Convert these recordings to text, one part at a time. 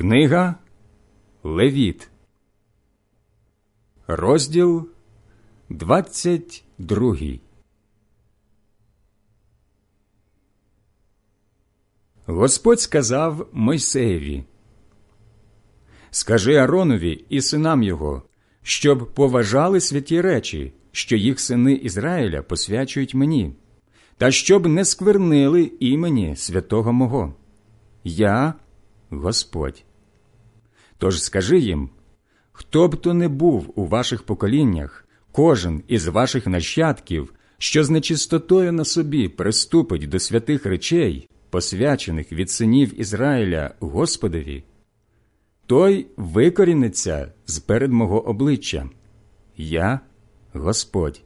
Книга Левіт, розділ 22 Господь сказав Мойсеєві Скажи Аронові і синам його, щоб поважали святі речі, що їх сини Ізраїля посвячують мені, та щоб не сквернили імені святого мого. Я Господь. Тож скажи їм хто б то не був у ваших поколіннях, кожен із ваших нащадків, що з нечистотою на собі приступить до святих речей, посвячених від синів Ізраїля Господові, той викоріниться з перед мого обличчя. Я Господь.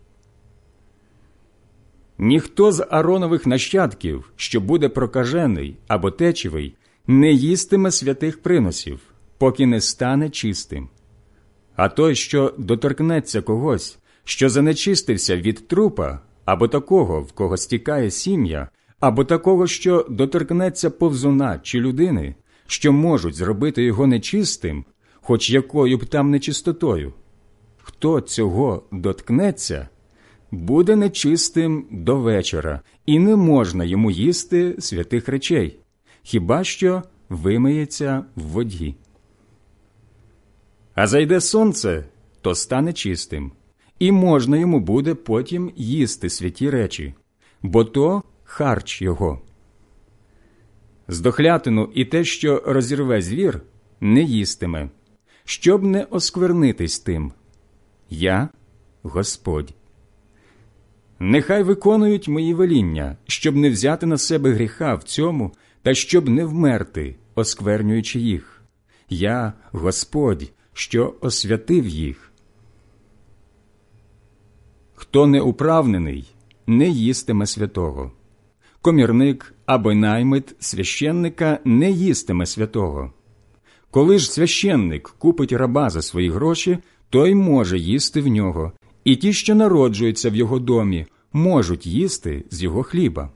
Ніхто з Аронових нащадків, що буде прокажений або течевий, не їстиме святих приносів, поки не стане чистим. А той, що доторкнеться когось, що занечистився від трупа, або такого, в кого стікає сім'я, або такого, що доторкнеться повзуна чи людини, що можуть зробити його нечистим, хоч якою б там нечистотою. Хто цього доткнеться, буде нечистим до вечора, і не можна йому їсти святих речей, хіба що вимиється в воді. А зайде сонце, то стане чистим, і можна йому буде потім їсти святі речі, бо то харч його. Здохлятину і те, що розірве звір, не їстиме, щоб не осквернитись тим. Я Господь. Нехай виконують мої веління, щоб не взяти на себе гріха в цьому та щоб не вмерти, осквернюючи їх. Я Господь, що освятив їх. Хто не управнений, не їстиме святого. Комірник або наймит священника не їстиме святого. Коли ж священник купить раба за свої гроші, той може їсти в нього, і ті, що народжуються в його домі, можуть їсти з його хліба.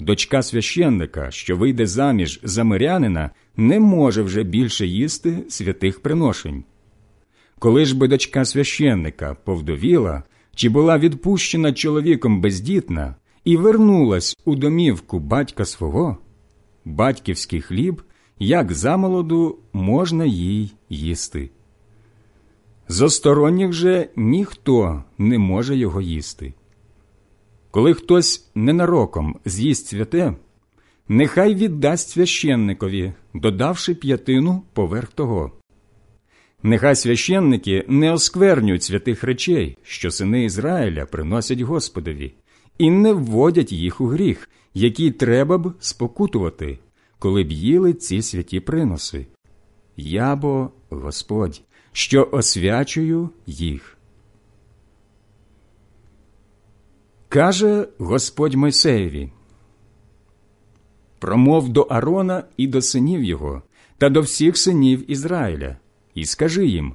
Дочка священника, що вийде заміж за мирянина, не може вже більше їсти святих приношень. Коли ж би дочка священника повдовіла чи була відпущена чоловіком бездітна і вернулась у домівку батька свого, батьківський хліб, як замолоду, можна їй їсти. З осторонніх же ніхто не може його їсти. Коли хтось ненароком з'їсть святе, нехай віддасть священникові, додавши п'ятину поверх того. Нехай священники не осквернюють святих речей, що сини Ізраїля приносять Господові, і не вводять їх у гріх, який треба б спокутувати, коли б їли ці святі приноси. Я бо Господь, що освячую їх. Каже Господь Мойсеєві Промов до Арона і до синів його, та до всіх синів Ізраїля, і скажи їм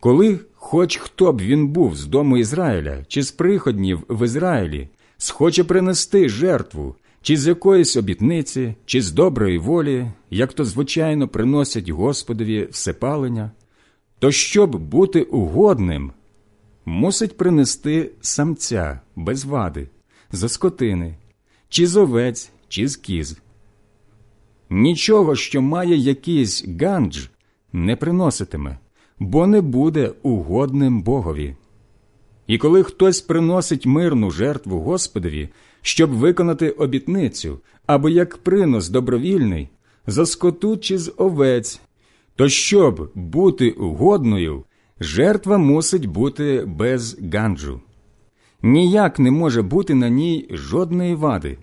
Коли хоч хто б він був з дому Ізраїля, чи з приходнів в Ізраїлі, схоче принести жертву, чи з якоїсь обітниці, чи з доброї волі, як то звичайно приносять Господові всепалення, то щоб бути угодним мусить принести самця без вади, за скотини, чи з овець, чи з. Нічого, що має якийсь гандж, не приноситиме, бо не буде угодним Богові. І коли хтось приносить мирну жертву Господові, щоб виконати обітницю, або як принос добровільний, за скоту чи з овець, то щоб бути угодною, жертва мусить бути без ганджу. Ніяк не може бути на ній жодної вади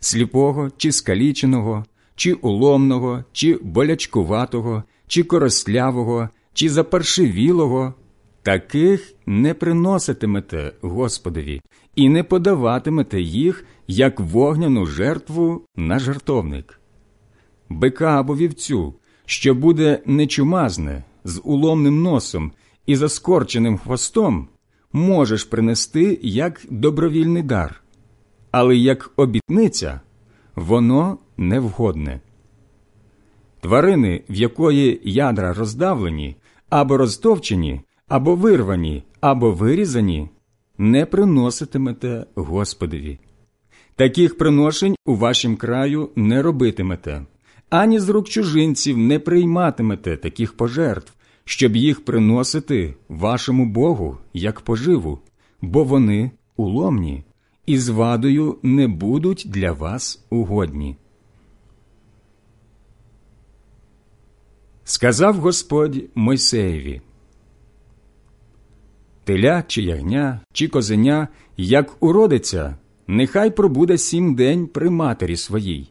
сліпого чи скаліченого, чи уломного, чи болячкуватого, чи коростлявого, чи запаршивілого. Таких не приноситимете Господові і не подаватимете їх як вогняну жертву на жертовник. Бика або вівцю, що буде нечумазне, з уломним носом і заскорченим хвостом можеш принести як добровільний дар, але як обітниця воно невгодне. тварини, в якої ядра роздавлені, або розтовчені, або вирвані, або вирізані, не приноситимете Господові. Таких приношень у вашім краю не робитимете, ані з рук чужинців не прийматимете таких пожертв, щоб їх приносити вашому Богу як поживу, бо вони уломні і з вадою не будуть для вас угодні. Сказав Господь Мойсеєві Теля чи ягня, чи козеня, як уродиться, нехай пробуде сім день при матері своїй,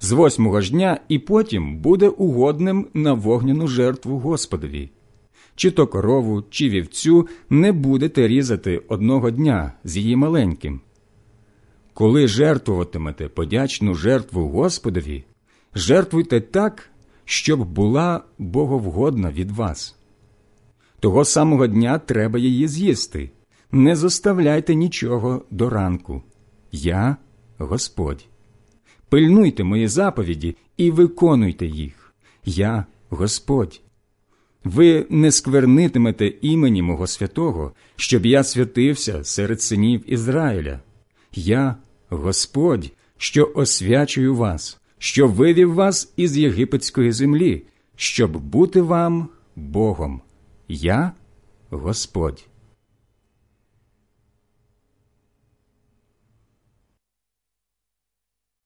з восьмого ж дня і потім буде угодним на вогняну жертву Господові. Чи то корову, чи вівцю не будете різати одного дня з її маленьким. Коли жертвуватимете подячну жертву Господові, жертвуйте так, щоб була боговгодна від вас. Того самого дня треба її з'їсти. Не зоставляйте нічого до ранку. Я Господь. Пильнуйте мої заповіді і виконуйте їх. Я Господь. Ви не сквернитимете імені мого святого, щоб я святився серед синів Ізраїля. Я Господь, що освячую вас, що вивів вас із єгипетської землі, щоб бути вам Богом. Я Господь.